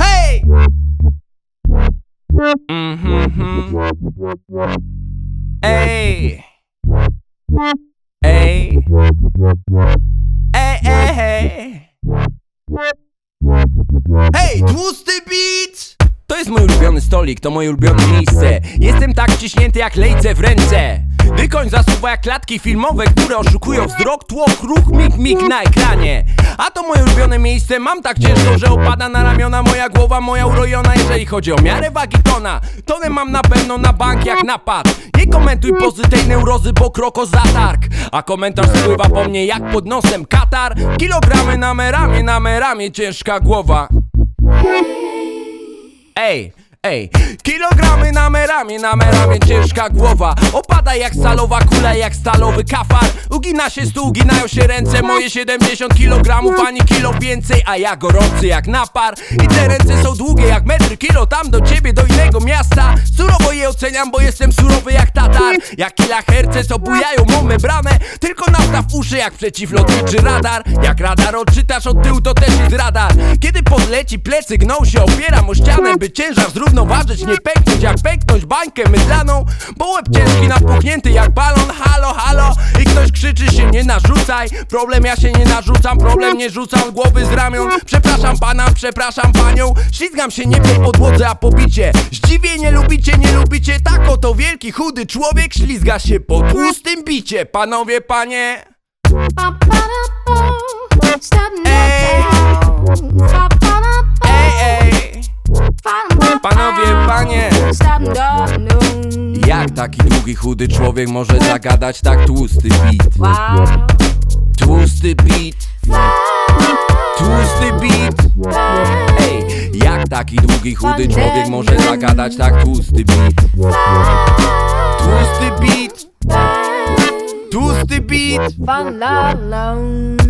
Hej! Mhm. Ej! Ej! Ej, ej, hej! Hej, tłusty beat! To jest mój ulubiony stolik, to moje ulubione miejsce Jestem tak wciśnięty jak lejce w ręce Gdy koń zasuwa jak klatki filmowe, które oszukują wzrok, tłok, ruch, mig, mig na ekranie. A to moje ulubione miejsce, mam tak ciężko, że opada na ramiona moja głowa, moja urojona. Jeżeli chodzi o miarę wagi tona, tonem mam na pewno na bank jak napad Nie komentuj pozy tej neurozy, bo kroko zatarg. A komentarz spływa po mnie jak pod nosem katar. Kilogramy na meramię, na meramię ciężka głowa. Ej, ej, kilogramy na meramię, na meramię ciężka głowa. Opada jak stalowa kula, jak stalowy kafar. Ugina się stół, uginają się ręce Moje 70 kilogramów, ani kilo więcej A ja gorący jak napar. I te ręce są długie jak metr kilo Tam do ciebie, do innego miasta. Surowo je oceniam, bo jestem surowy jak Jak kila herce, co bujają mą membranę Tylko nafta w uszy jak przeciwlotniczy radar. Jak radar odczytasz od tyłu, to też jest radar. Kiedy podleci plecy, gną się, opieram o ścianę By ciężar zrównoważyć, nie pęknąć. Jak pęknąć bańkę mydlaną Bo łeb ciężki, napuchnięty jak balon. Halo, halo i ktoś krzyczy się nie narzucaj. Problem ja się nie narzucam, problem nie rzucam. Głowy z ramion Przepraszam pana, przepraszam panią. Ślizgam się nie po podłodze, a po bicie. Zdziwienie lubicie, nie lubicie Tak oto wielki, chudy człowiek Ślizga się po tłustym bicie Panowie, panie. Ej, ej Panowie, panie. Jak taki długi, chudy człowiek może zagadać tak tłusty beat? Tłusty beat Tłusty beat Ej, jak taki długi, chudy człowiek może zagadać tak tłusty beat? Tłusty beat. Tłusty beat.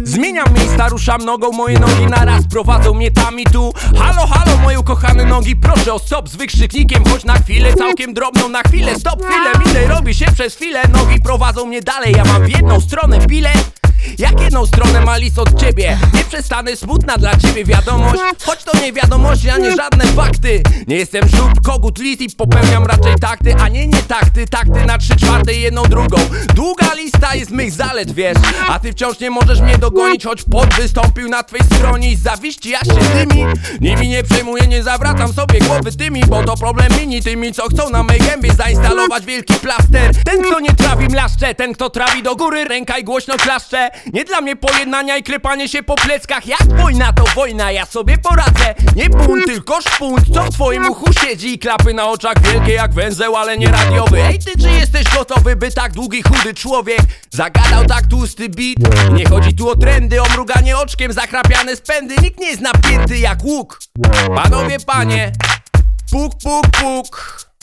Zmieniam miejsca, ruszam nogą, moje nogi naraz prowadzą mnie tam i tu. Halo, halo, moje ukochane nogi, proszę o stop z wykrzyknikiem Choć na chwilę, całkiem drobną, na chwilę, stop, chwilę Minę robi się przez chwilę, nogi prowadzą mnie dalej Ja mam w jedną stronę bilet jak jedną stronę ma list od ciebie. Nie przestanę, smutna dla ciebie wiadomość. Choć to nie wiadomości, a nie żadne fakty. Nie jestem żub, kogut, lis i popełniam raczej takty. A nie nie takty, takty na trzy czwarte jedną drugą. Długa lista jest mych zalet, wiesz. A ty wciąż nie możesz mnie dogonić Choć pot wystąpił na twej stronie. I zawiści ja się dymi Nimi nie przejmuję, nie zawracam sobie głowy tymi Bo to problem mini tymi, co chcą na mej gębie zainstalować wielki plaster. Ten kto nie trawi mlaszcze, ten kto trawi do góry Ręka i głośno klaszcze. Nie dla mnie pojednania i klepanie się po pleckach. Jak wojna to wojna, ja sobie poradzę. Nie bunt, tylko szpunt, co w twoim uchu siedzi. Klapy na oczach wielkie jak węzeł, ale nie radiowy. Ej ty, czy jesteś gotowy, by tak długi, chudy człowiek Zagadał tak tłusty beat Nie chodzi tu o trendy, o mruganie oczkiem Zakrapiane spędy, nikt nie jest napięty jak łuk. Panowie, panie Puk, puk, puk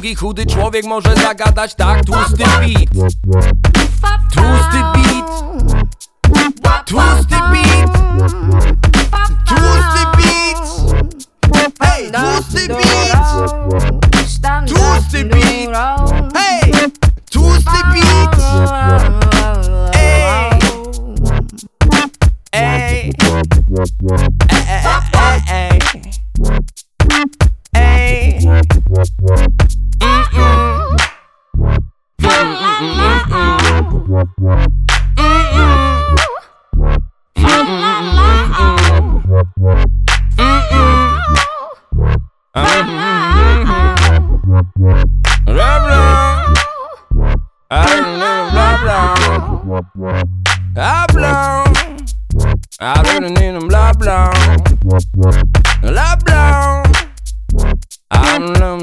długi, chudy człowiek może zagadać tak tłusty beat. Tłusty beat. Tłusty beat Oblong. I really need them loblong. Loblong. I'm lum.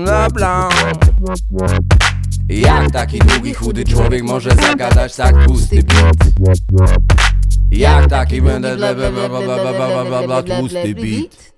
Jak taki długi, chudy człowiek może zagadać tak pusty beat? Jak taki będę tłusty beat?